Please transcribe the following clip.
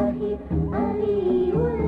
Allahi, Allahi, Allahi,